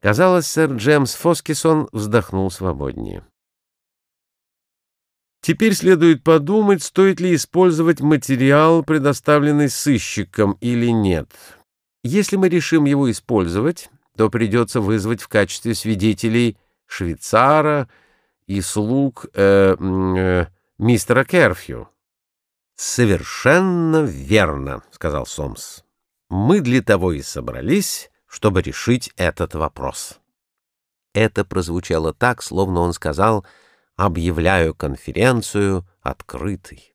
Казалось, сэр Джемс Фоскисон вздохнул свободнее. Теперь следует подумать, стоит ли использовать материал, предоставленный сыщиком, или нет. Если мы решим его использовать, то придется вызвать в качестве свидетелей швейцара и слуг э, э, мистера Керфью. «Совершенно верно», — сказал Сомс. «Мы для того и собрались, чтобы решить этот вопрос». Это прозвучало так, словно он сказал «объявляю конференцию открытой».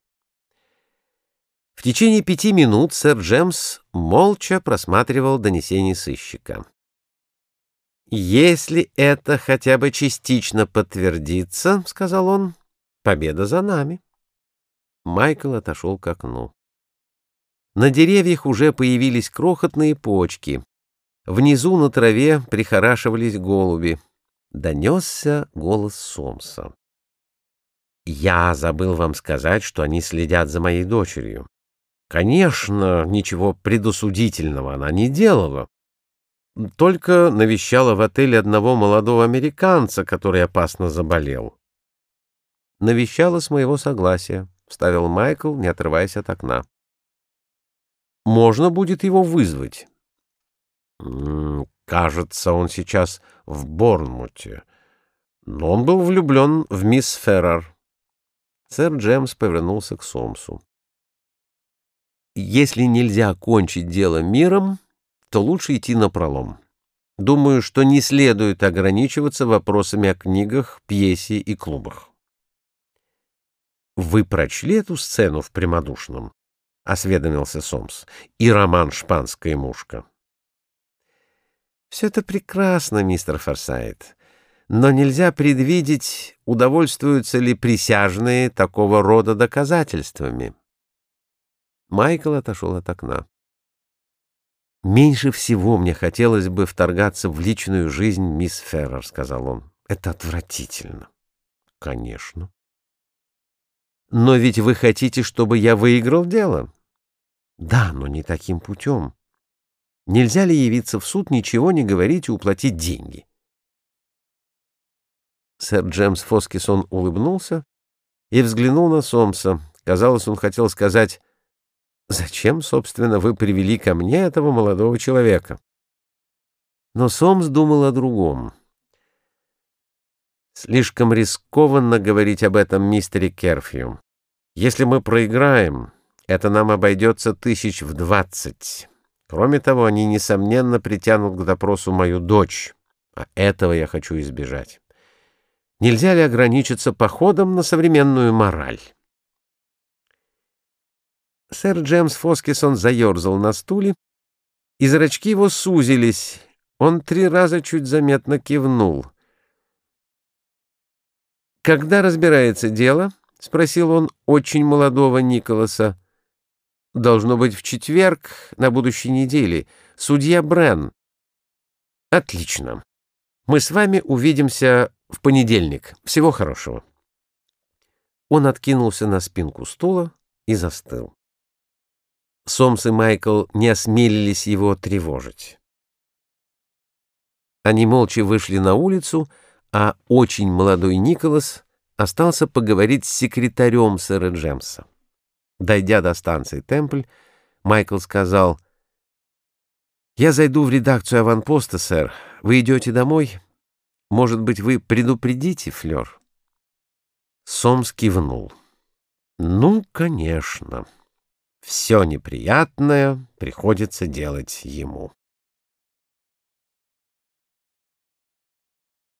В течение пяти минут сэр Джемс молча просматривал донесение сыщика. «Если это хотя бы частично подтвердится, — сказал он, — победа за нами». Майкл отошел к окну. На деревьях уже появились крохотные почки. Внизу на траве прихорашивались голуби. Донесся голос Сомса. «Я забыл вам сказать, что они следят за моей дочерью. Конечно, ничего предусудительного она не делала. Только навещала в отеле одного молодого американца, который опасно заболел. Навещала с моего согласия. — вставил Майкл, не отрываясь от окна. «Можно будет его вызвать». «Кажется, он сейчас в Борнмуте. Но он был влюблен в мисс Феррар». Сэр Джемс повернулся к Сомсу. «Если нельзя кончить дело миром, то лучше идти на пролом. Думаю, что не следует ограничиваться вопросами о книгах, пьесе и клубах». «Вы прочли эту сцену в «Прямодушном»?» — осведомился Сомс. «И роман «Шпанская мушка». «Все это прекрасно, мистер Форсайт, но нельзя предвидеть, удовольствуются ли присяжные такого рода доказательствами». Майкл отошел от окна. «Меньше всего мне хотелось бы вторгаться в личную жизнь мисс Феррер», — сказал он. «Это отвратительно». «Конечно». Но ведь вы хотите, чтобы я выиграл дело? Да, но не таким путем. Нельзя ли явиться в суд, ничего не говорить и уплатить деньги? Сэр Джемс Фоскисон улыбнулся и взглянул на Сомса. Казалось, он хотел сказать, «Зачем, собственно, вы привели ко мне этого молодого человека?» Но Сомс думал о другом. Слишком рискованно говорить об этом мистере Керфью. Если мы проиграем, это нам обойдется тысяч в двадцать. Кроме того, они, несомненно, притянут к допросу мою дочь, а этого я хочу избежать. Нельзя ли ограничиться походом на современную мораль? Сэр Джеймс Фоскисон заерзал на стуле, и зрачки его сузились. Он три раза чуть заметно кивнул. «Когда разбирается дело?» — спросил он очень молодого Николаса. «Должно быть в четверг на будущей неделе. Судья Брен». «Отлично. Мы с вами увидимся в понедельник. Всего хорошего». Он откинулся на спинку стула и застыл. Сомс и Майкл не осмелились его тревожить. Они молча вышли на улицу, а очень молодой Николас остался поговорить с секретарем сэра Джемса. Дойдя до станции Темпль, Майкл сказал, «Я зайду в редакцию аванпоста, сэр. Вы идете домой? Может быть, вы предупредите Флёр?» Сомс кивнул. «Ну, конечно. Все неприятное приходится делать ему».